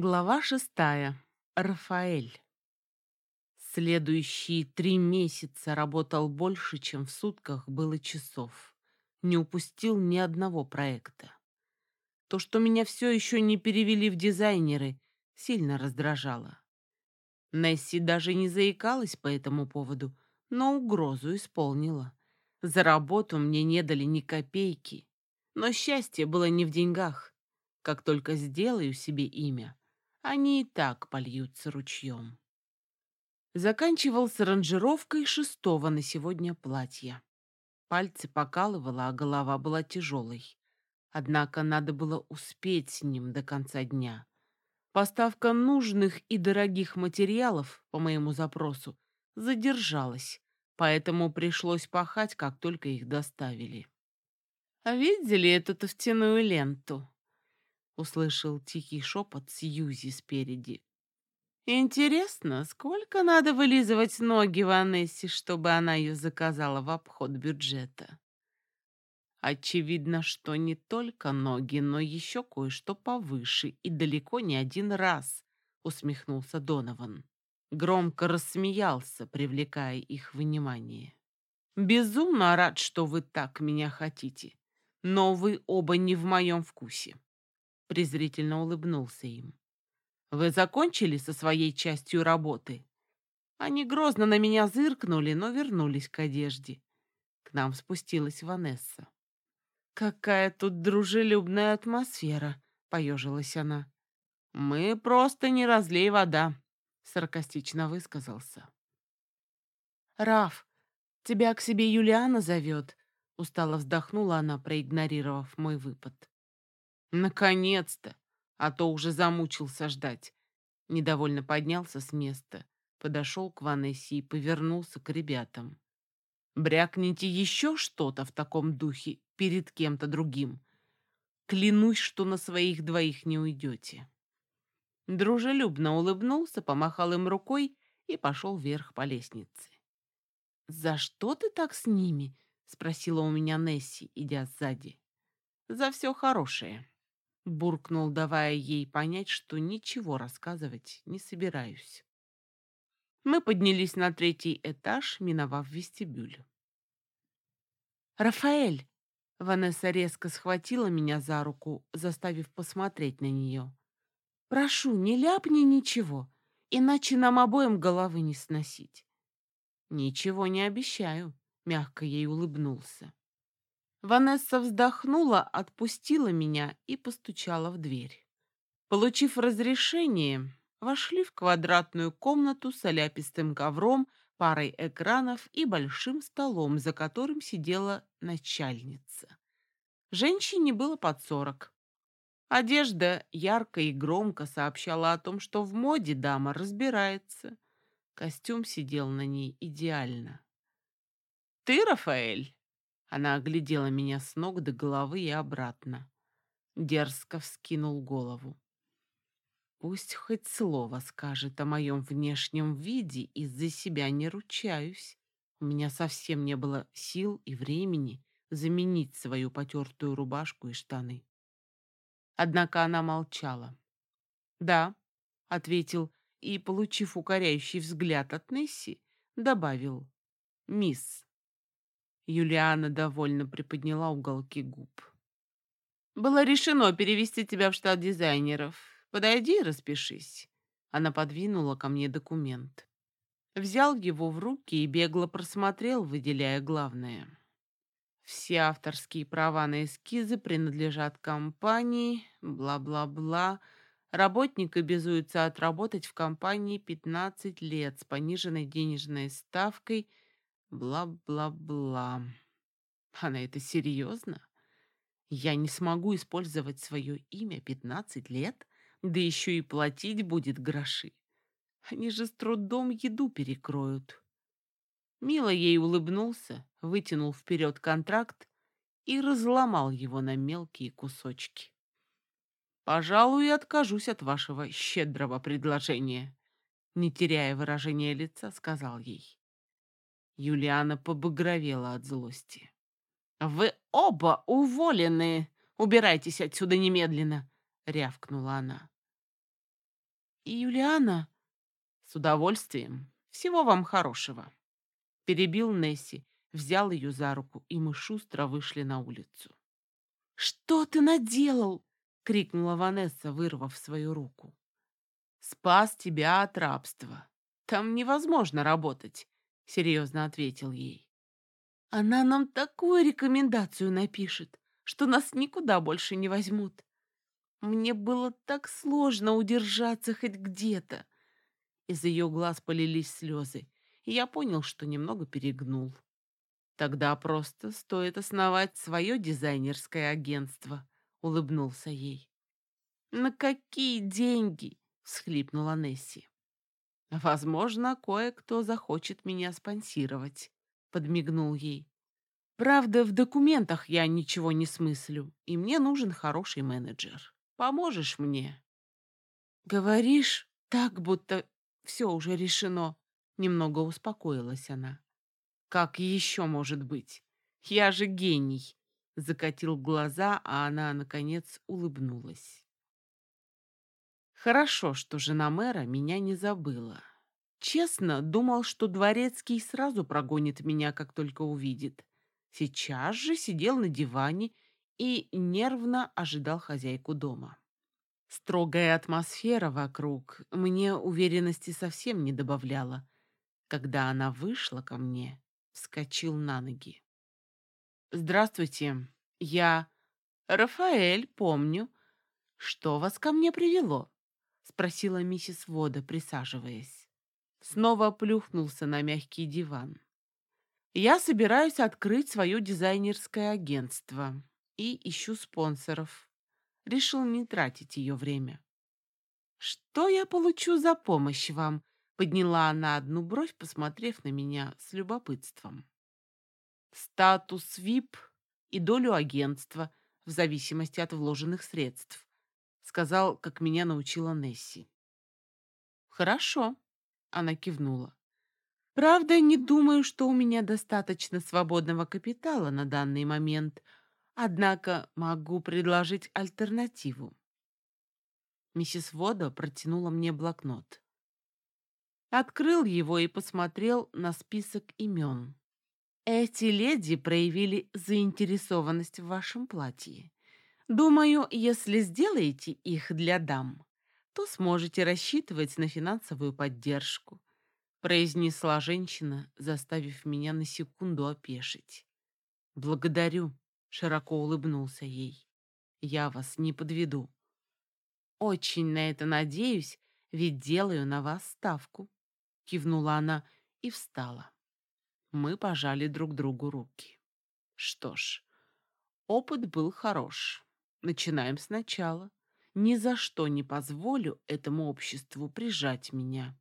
Глава шестая. Рафаэль. Следующие три месяца работал больше, чем в сутках было часов. Не упустил ни одного проекта. То, что меня все еще не перевели в дизайнеры, сильно раздражало. Несси даже не заикалась по этому поводу, но угрозу исполнила. За работу мне не дали ни копейки. Но счастье было не в деньгах. Как только сделаю себе имя, они и так польются ручьем. Заканчивался ранжировкой шестого на сегодня платья. Пальцы покалывало, а голова была тяжелой. Однако надо было успеть с ним до конца дня. Поставка нужных и дорогих материалов, по моему запросу, задержалась, поэтому пришлось пахать, как только их доставили. «А видели эту тофтяную ленту?» Услышал тихий шепот Сьюзи спереди. Интересно, сколько надо вылизывать ноги Ванессе, чтобы она ее заказала в обход бюджета? Очевидно, что не только ноги, но еще кое-что повыше и далеко не один раз, усмехнулся Донован. Громко рассмеялся, привлекая их внимание. Безумно рад, что вы так меня хотите, но вы оба не в моем вкусе презрительно улыбнулся им. «Вы закончили со своей частью работы?» Они грозно на меня зыркнули, но вернулись к одежде. К нам спустилась Ванесса. «Какая тут дружелюбная атмосфера!» — поежилась она. «Мы просто не разлей вода», — саркастично высказался. «Раф, тебя к себе Юлиана зовет», — устало вздохнула она, проигнорировав мой выпад. Наконец-то! А то уже замучился ждать. Недовольно поднялся с места, подошел к Ванессе и повернулся к ребятам. Брякните еще что-то в таком духе перед кем-то другим. Клянусь, что на своих двоих не уйдете. Дружелюбно улыбнулся, помахал им рукой и пошел вверх по лестнице. «За что ты так с ними?» — спросила у меня Несси, идя сзади. «За все хорошее», буркнул, давая ей понять, что ничего рассказывать не собираюсь. Мы поднялись на третий этаж, миновав вестибюль. «Рафаэль!» Ванесса резко схватила меня за руку, заставив посмотреть на нее. «Прошу, не ляпни ничего, иначе нам обоим головы не сносить». «Ничего не обещаю», — мягко ей улыбнулся. Ванесса вздохнула, отпустила меня и постучала в дверь. Получив разрешение, вошли в квадратную комнату с оляпистым ковром, парой экранов и большим столом, за которым сидела начальница. Женщине было под сорок. Одежда ярко и громко сообщала о том, что в моде дама разбирается. Костюм сидел на ней идеально. «Ты, Рафаэль?» Она оглядела меня с ног до головы и обратно. Дерзко вскинул голову. Пусть хоть слово скажет о моем внешнем виде, из-за себя не ручаюсь. У меня совсем не было сил и времени заменить свою потертую рубашку и штаны. Однако она молчала. «Да», — ответил и, получив укоряющий взгляд от Несси, добавил «Мисс». Юлиана довольно приподняла уголки губ. «Было решено перевести тебя в штат дизайнеров. Подойди и распишись». Она подвинула ко мне документ. Взял его в руки и бегло просмотрел, выделяя главное. Все авторские права на эскизы принадлежат компании, бла-бла-бла. Работник обязуется отработать в компании 15 лет с пониженной денежной ставкой – Бла-бла-бла. Она это серьезно? Я не смогу использовать свое имя 15 лет, да еще и платить будет гроши. Они же с трудом еду перекроют. Мило ей улыбнулся, вытянул вперед контракт и разломал его на мелкие кусочки. «Пожалуй, откажусь от вашего щедрого предложения», не теряя выражения лица, сказал ей. Юлиана побагровела от злости. «Вы оба уволены! Убирайтесь отсюда немедленно!» — рявкнула она. Юлиана? С удовольствием. Всего вам хорошего. Перебил Несси, взял ее за руку, и мы шустро вышли на улицу. «Что ты наделал?» — крикнула Ванесса, вырвав свою руку. «Спас тебя от рабства. Там невозможно работать», — серьезно ответил ей. «Она нам такую рекомендацию напишет, что нас никуда больше не возьмут. Мне было так сложно удержаться хоть где-то. Из ее глаз полились слезы, и я понял, что немного перегнул. Тогда просто стоит основать свое дизайнерское агентство, улыбнулся ей. На какие деньги? всхлипнула Несси. Возможно, кое-кто захочет меня спонсировать, подмигнул ей. Правда, в документах я ничего не смыслю, и мне нужен хороший менеджер. Поможешь мне?» «Говоришь так, будто все уже решено», — немного успокоилась она. «Как еще может быть? Я же гений!» Закатил глаза, а она, наконец, улыбнулась. Хорошо, что жена мэра меня не забыла. Честно, думал, что дворецкий сразу прогонит меня, как только увидит. Сейчас же сидел на диване и нервно ожидал хозяйку дома. Строгая атмосфера вокруг мне уверенности совсем не добавляла. Когда она вышла ко мне, вскочил на ноги. «Здравствуйте, я Рафаэль, помню. Что вас ко мне привело?» — спросила миссис Вода, присаживаясь. Снова плюхнулся на мягкий диван. «Я собираюсь открыть свое дизайнерское агентство и ищу спонсоров. Решил не тратить ее время. «Что я получу за помощь вам?» Подняла она одну бровь, посмотрев на меня с любопытством. «Статус ВИП и долю агентства в зависимости от вложенных средств», сказал, как меня научила Несси. «Хорошо», — она кивнула. «Правда, не думаю, что у меня достаточно свободного капитала на данный момент, однако могу предложить альтернативу». Миссис Вода протянула мне блокнот. Открыл его и посмотрел на список имен. Эти леди проявили заинтересованность в вашем платье. Думаю, если сделаете их для дам, то сможете рассчитывать на финансовую поддержку, произнесла женщина, заставив меня на секунду опешить. Благодарю, широко улыбнулся ей. Я вас не подведу. Очень на это надеюсь, ведь делаю на вас ставку кивнула она и встала. Мы пожали друг другу руки. Что ж, опыт был хорош. Начинаем сначала. Ни за что не позволю этому обществу прижать меня.